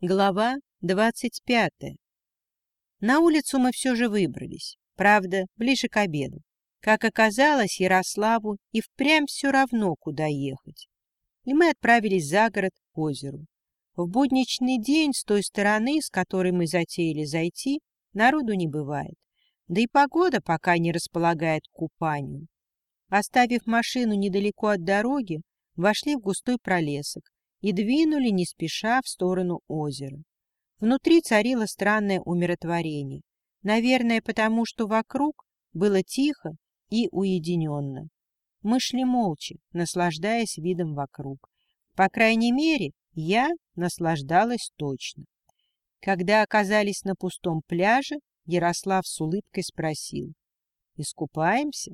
Глава двадцать пятая. На улицу мы все же выбрались, правда, ближе к обеду. Как оказалось, Ярославу и впрямь все равно, куда ехать. И мы отправились за город к озеру. В будничный день с той стороны, с которой мы затеяли зайти, народу не бывает. Да и погода пока не располагает к купанию. Оставив машину недалеко от дороги, вошли в густой пролесок, и двинули не спеша в сторону озера. Внутри царило странное умиротворение, наверное, потому что вокруг было тихо и уединенно. Мы шли молча, наслаждаясь видом вокруг. По крайней мере, я наслаждалась точно. Когда оказались на пустом пляже, Ярослав с улыбкой спросил. «Искупаемся?»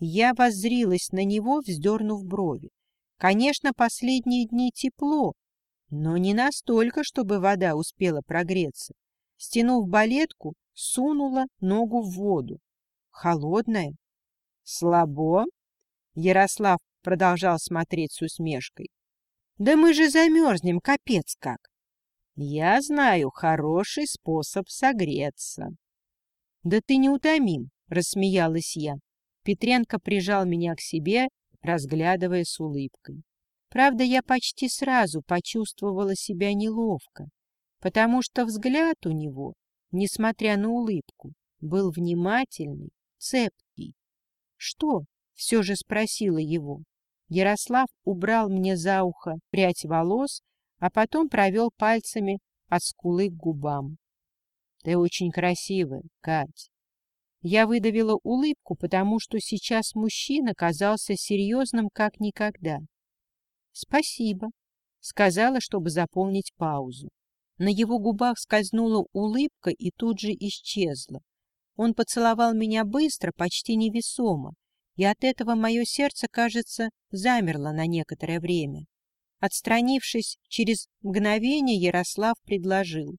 Я воззрилась на него, вздернув брови. Конечно, последние дни тепло, но не настолько, чтобы вода успела прогреться. Стянув балетку, сунула ногу в воду. Холодная. Слабо? Ярослав продолжал смотреть с усмешкой. Да мы же замерзнем, капец как. Я знаю хороший способ согреться. Да ты не утомим, рассмеялась я. Петренко прижал меня к себе разглядывая с улыбкой. Правда, я почти сразу почувствовала себя неловко, потому что взгляд у него, несмотря на улыбку, был внимательный, цепкий. «Что?» — все же спросила его. Ярослав убрал мне за ухо прядь волос, а потом провел пальцами от скулы к губам. — Ты очень красивая, Кать. Я выдавила улыбку, потому что сейчас мужчина казался серьезным как никогда. «Спасибо», — сказала, чтобы заполнить паузу. На его губах скользнула улыбка и тут же исчезла. Он поцеловал меня быстро, почти невесомо, и от этого мое сердце, кажется, замерло на некоторое время. Отстранившись через мгновение, Ярослав предложил.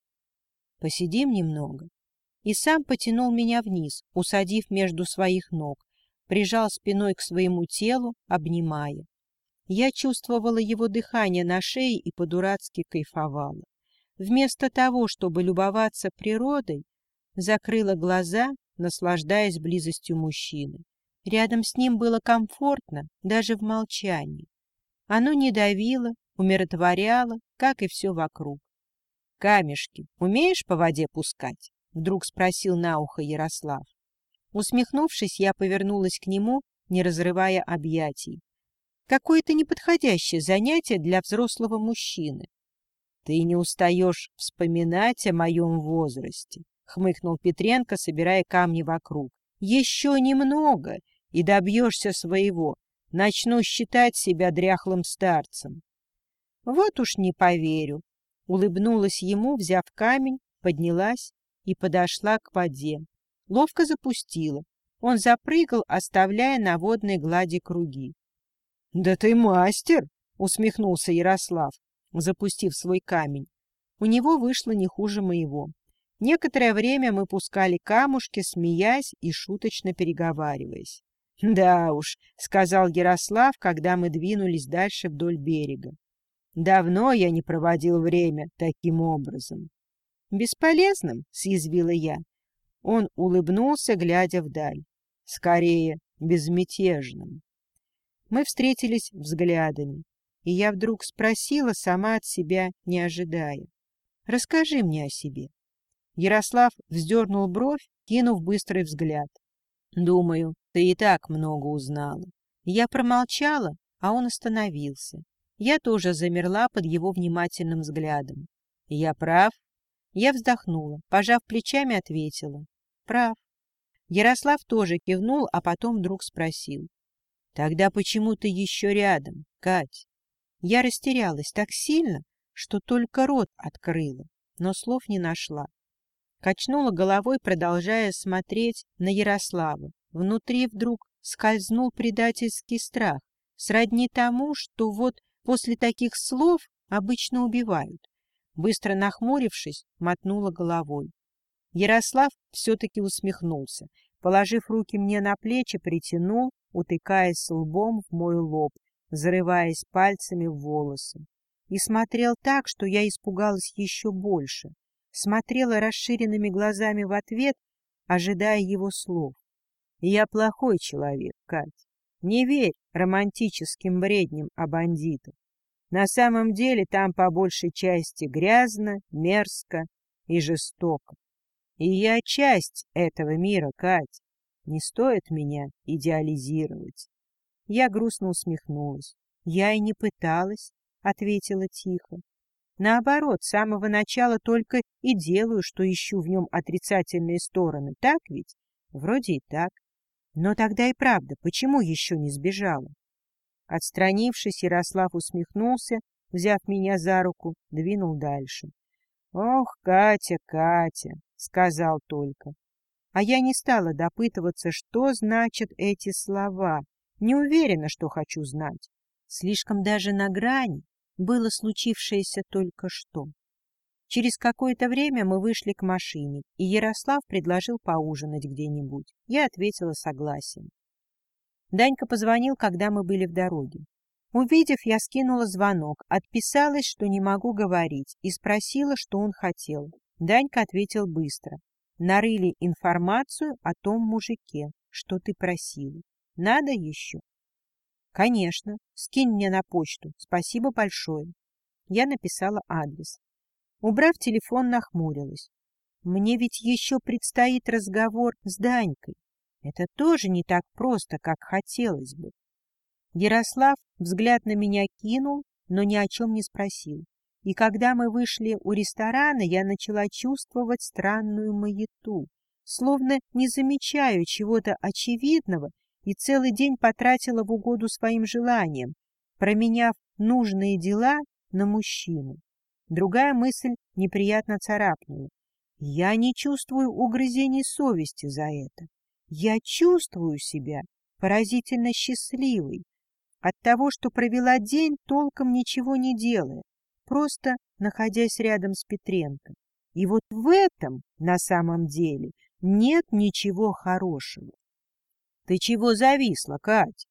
«Посидим немного» и сам потянул меня вниз, усадив между своих ног, прижал спиной к своему телу, обнимая. Я чувствовала его дыхание на шее и по-дурацки кайфовала. Вместо того, чтобы любоваться природой, закрыла глаза, наслаждаясь близостью мужчины. Рядом с ним было комфортно, даже в молчании. Оно не давило, умиротворяло, как и все вокруг. «Камешки умеешь по воде пускать?» Вдруг спросил на ухо Ярослав. Усмехнувшись, я повернулась к нему, не разрывая объятий. Какое-то неподходящее занятие для взрослого мужчины. Ты не устаешь вспоминать о моем возрасте, хмыкнул Петренко, собирая камни вокруг. Еще немного, и добьешься своего. Начну считать себя дряхлым старцем. Вот уж не поверю. Улыбнулась ему, взяв камень, поднялась и подошла к воде. Ловко запустила. Он запрыгал, оставляя на водной глади круги. — Да ты мастер! — усмехнулся Ярослав, запустив свой камень. У него вышло не хуже моего. Некоторое время мы пускали камушки, смеясь и шуточно переговариваясь. — Да уж, — сказал Ярослав, когда мы двинулись дальше вдоль берега. — Давно я не проводил время таким образом. «Бесполезным?» — съязвила я. Он улыбнулся, глядя вдаль. «Скорее, безмятежным». Мы встретились взглядами, и я вдруг спросила, сама от себя не ожидая. «Расскажи мне о себе». Ярослав вздернул бровь, кинув быстрый взгляд. «Думаю, ты и так много узнала». Я промолчала, а он остановился. Я тоже замерла под его внимательным взглядом. «Я прав?» Я вздохнула, пожав плечами, ответила. Прав. Ярослав тоже кивнул, а потом вдруг спросил. Тогда почему ты еще рядом, Кать? Я растерялась так сильно, что только рот открыла, но слов не нашла. Качнула головой, продолжая смотреть на Ярослава. Внутри вдруг скользнул предательский страх, сродни тому, что вот после таких слов обычно убивают. Быстро нахмурившись, мотнула головой. Ярослав все-таки усмехнулся. Положив руки мне на плечи, притянул, утыкаясь лбом в мой лоб, зарываясь пальцами в волосы. и смотрел так, что я испугалась еще больше. Смотрела расширенными глазами в ответ, ожидая его слов. «Я плохой человек, Кать. Не верь романтическим бредням о бандитах. На самом деле там по большей части грязно, мерзко и жестоко. И я часть этого мира, Кать. Не стоит меня идеализировать. Я грустно усмехнулась. Я и не пыталась, ответила тихо. Наоборот, с самого начала только и делаю, что ищу в нем отрицательные стороны. Так ведь? Вроде и так. Но тогда и правда, почему еще не сбежала? Отстранившись, Ярослав усмехнулся, взяв меня за руку, двинул дальше. — Ох, Катя, Катя! — сказал только. А я не стала допытываться, что значат эти слова. Не уверена, что хочу знать. Слишком даже на грани было случившееся только что. Через какое-то время мы вышли к машине, и Ярослав предложил поужинать где-нибудь. Я ответила согласием. Данька позвонил, когда мы были в дороге. Увидев, я скинула звонок, отписалась, что не могу говорить, и спросила, что он хотел. Данька ответил быстро. Нарыли информацию о том мужике, что ты просила. Надо еще? Конечно. Скинь мне на почту. Спасибо большое. Я написала адрес. Убрав телефон, нахмурилась. Мне ведь еще предстоит разговор с Данькой. Это тоже не так просто, как хотелось бы. Ярослав взгляд на меня кинул, но ни о чем не спросил. И когда мы вышли у ресторана, я начала чувствовать странную маяту, словно не замечаю чего-то очевидного и целый день потратила в угоду своим желаниям, променяв нужные дела на мужчину. Другая мысль неприятно царапнула. Я не чувствую угрызений совести за это. Я чувствую себя поразительно счастливой от того, что провела день, толком ничего не делая, просто находясь рядом с Петренко. И вот в этом, на самом деле, нет ничего хорошего. — Ты чего зависла, Кать?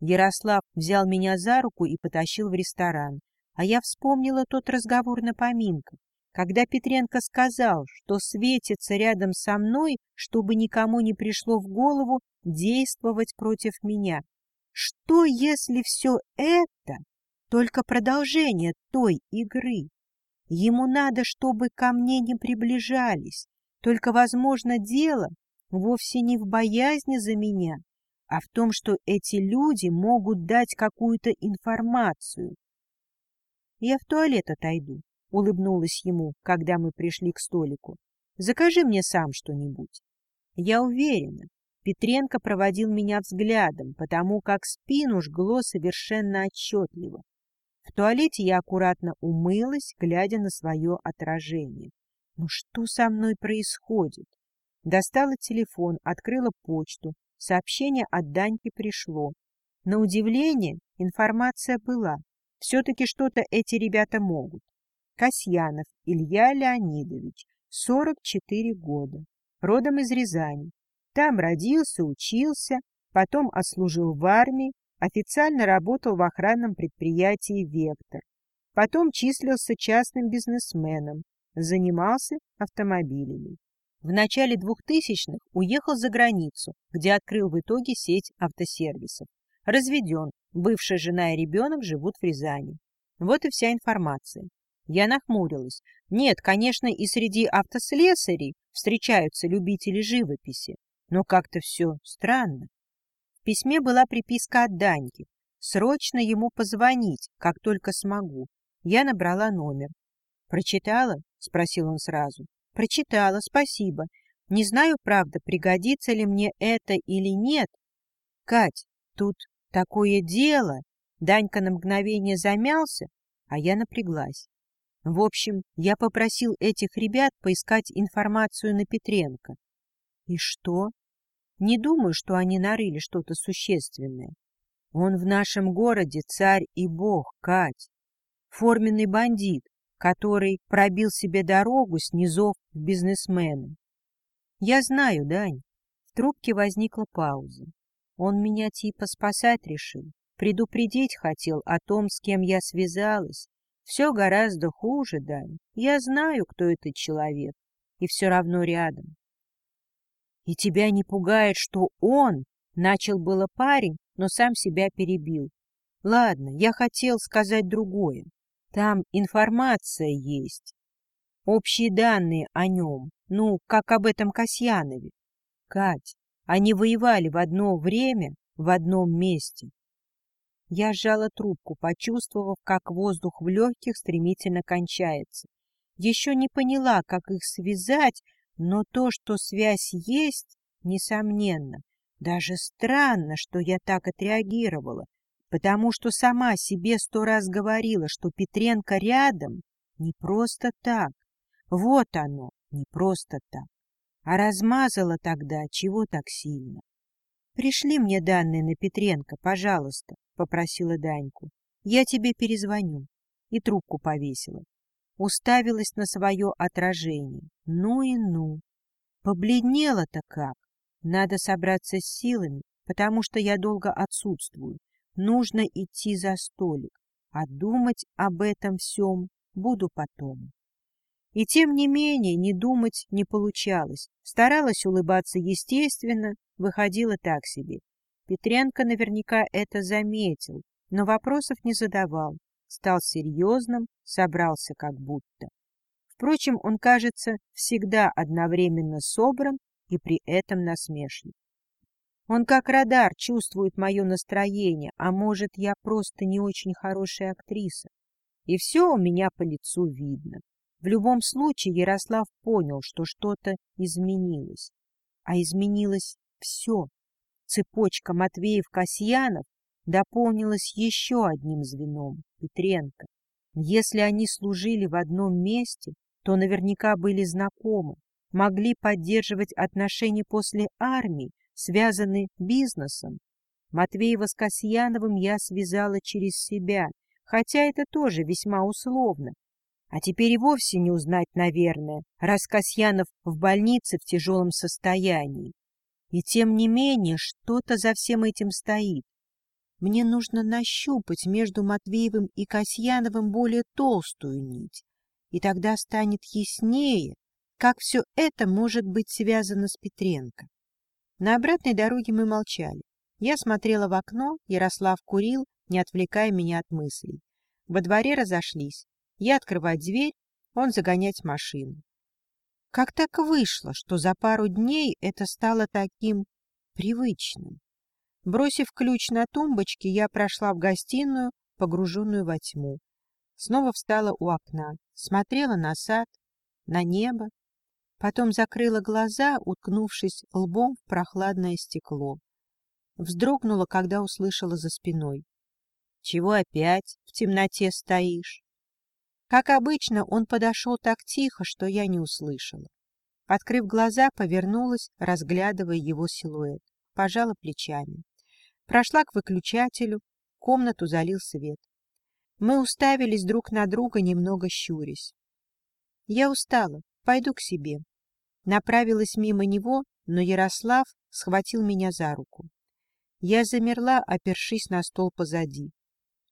Ярослав взял меня за руку и потащил в ресторан, а я вспомнила тот разговор на поминках, когда Петренко сказал, что светится рядом со мной, чтобы никому не пришло в голову действовать против меня. Что, если все это только продолжение той игры. Ему надо, чтобы ко мне не приближались. Только, возможно, дело вовсе не в боязни за меня, а в том, что эти люди могут дать какую-то информацию. Я в туалет отойду, — улыбнулась ему, когда мы пришли к столику. Закажи мне сам что-нибудь. Я уверена, Петренко проводил меня взглядом, потому как спину жгло совершенно отчетливо. В туалете я аккуратно умылась, глядя на свое отражение. Ну что со мной происходит? Достала телефон, открыла почту. Сообщение от Даньки пришло. На удивление, информация была. Все-таки что-то эти ребята могут. Касьянов Илья Леонидович, 44 года, родом из Рязани. Там родился, учился, потом отслужил в армии, Официально работал в охранном предприятии «Вектор». Потом числился частным бизнесменом, занимался автомобилями. В начале 2000-х уехал за границу, где открыл в итоге сеть автосервисов. Разведен, бывшая жена и ребенок живут в Рязани. Вот и вся информация. Я нахмурилась. Нет, конечно, и среди автослесарей встречаются любители живописи, но как-то все странно. В письме была приписка от Даньки. Срочно ему позвонить, как только смогу. Я набрала номер. «Прочитала?» — спросил он сразу. «Прочитала, спасибо. Не знаю, правда, пригодится ли мне это или нет. Кать, тут такое дело!» Данька на мгновение замялся, а я напряглась. В общем, я попросил этих ребят поискать информацию на Петренко. И что? Не думаю, что они нарыли что-то существенное. Он в нашем городе царь и бог, Кать. Форменный бандит, который пробил себе дорогу с низов в бизнесмены. Я знаю, Дань. В трубке возникла пауза. Он меня типа спасать решил, предупредить хотел о том, с кем я связалась, Все гораздо хуже, Дань. Я знаю, кто этот человек, и все равно рядом. И тебя не пугает, что он, начал было парень, но сам себя перебил. Ладно, я хотел сказать другое. Там информация есть. Общие данные о нем, ну, как об этом Касьянове. Кать, они воевали в одно время, в одном месте. Я сжала трубку, почувствовав, как воздух в легких стремительно кончается. Еще не поняла, как их связать, но то, что связь есть, несомненно. Даже странно, что я так отреагировала, потому что сама себе сто раз говорила, что Петренко рядом не просто так. Вот оно, не просто так. А размазала тогда чего так сильно. «Пришли мне данные на Петренко, пожалуйста», — попросила Даньку. «Я тебе перезвоню». И трубку повесила. Уставилась на свое отражение. Ну и ну. Побледнела-то как. Надо собраться с силами, потому что я долго отсутствую. Нужно идти за столик, а думать об этом всем буду потом. И тем не менее не думать не получалось. Старалась улыбаться естественно, выходила так себе. Петренко наверняка это заметил, но вопросов не задавал. Стал серьезным, собрался как будто. Впрочем, он, кажется, всегда одновременно собран и при этом насмешлив. Он как радар чувствует мое настроение, а может, я просто не очень хорошая актриса. И все у меня по лицу видно. В любом случае Ярослав понял, что что-то изменилось. А изменилось все. Цепочка Матвеев-Касьянов дополнилась еще одним звеном — Петренко. Если они служили в одном месте, то наверняка были знакомы, могли поддерживать отношения после армии, связанные бизнесом. Матвеева с Касьяновым я связала через себя, хотя это тоже весьма условно, а теперь и вовсе не узнать, наверное, раз Касьянов в больнице в тяжелом состоянии. И тем не менее что-то за всем этим стоит. Мне нужно нащупать между Матвеевым и Касьяновым более толстую нить, и тогда станет яснее, как все это может быть связано с Петренко. На обратной дороге мы молчали. Я смотрела в окно, Ярослав курил, не отвлекая меня от мыслей. Во дворе разошлись. Я открывать дверь, он загонять машину. Как так вышло, что за пару дней это стало таким привычным? Бросив ключ на тумбочке, я прошла в гостиную, погруженную во тьму. Снова встала у окна, смотрела на сад, на небо, потом закрыла глаза, уткнувшись лбом в прохладное стекло. Вздрогнула, когда услышала за спиной. — Чего опять в темноте стоишь? Как обычно, он подошел так тихо, что я не услышала. Открыв глаза, повернулась, разглядывая его силуэт. Пожала плечами. Прошла к выключателю, комнату залил свет. Мы уставились друг на друга, немного щурясь. Я устала, пойду к себе. Направилась мимо него, но Ярослав схватил меня за руку. Я замерла, опершись на стол позади.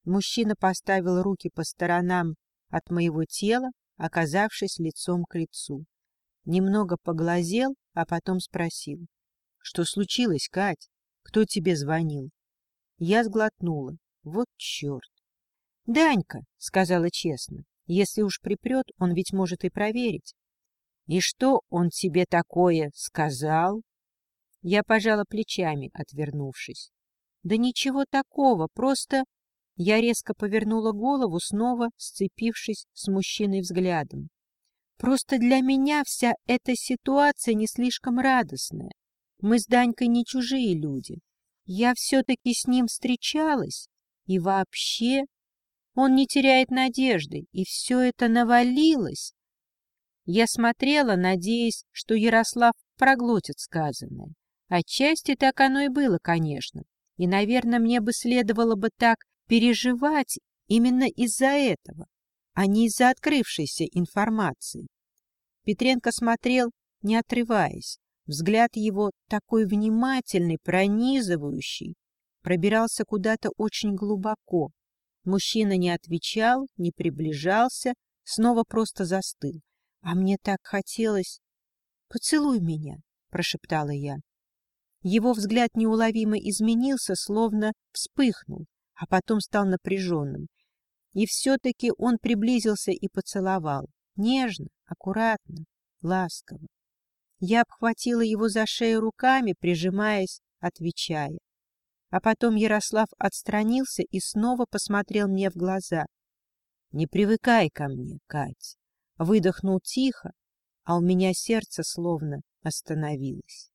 Мужчина поставил руки по сторонам от моего тела, оказавшись лицом к лицу. Немного поглазел, а потом спросил. — Что случилось, Кать? Кто тебе звонил? Я сглотнула. Вот черт! — Данька, — сказала честно. Если уж припрет, он ведь может и проверить. — И что он тебе такое сказал? Я пожала плечами, отвернувшись. — Да ничего такого, просто я резко повернула голову, снова сцепившись с мужчиной взглядом. Просто для меня вся эта ситуация не слишком радостная. Мы с Данькой не чужие люди. Я все-таки с ним встречалась. И вообще он не теряет надежды, и все это навалилось. Я смотрела, надеясь, что Ярослав проглотит сказанное. Отчасти так оно и было, конечно. И, наверное, мне бы следовало бы так переживать именно из-за этого, а не из-за открывшейся информации. Петренко смотрел, не отрываясь. Взгляд его, такой внимательный, пронизывающий, пробирался куда-то очень глубоко. Мужчина не отвечал, не приближался, снова просто застыл. А мне так хотелось... «Поцелуй меня», — прошептала я. Его взгляд неуловимо изменился, словно вспыхнул, а потом стал напряженным. И все-таки он приблизился и поцеловал. Нежно, аккуратно, ласково. Я обхватила его за шею руками, прижимаясь, отвечая. А потом Ярослав отстранился и снова посмотрел мне в глаза. — Не привыкай ко мне, Кать. Выдохнул тихо, а у меня сердце словно остановилось.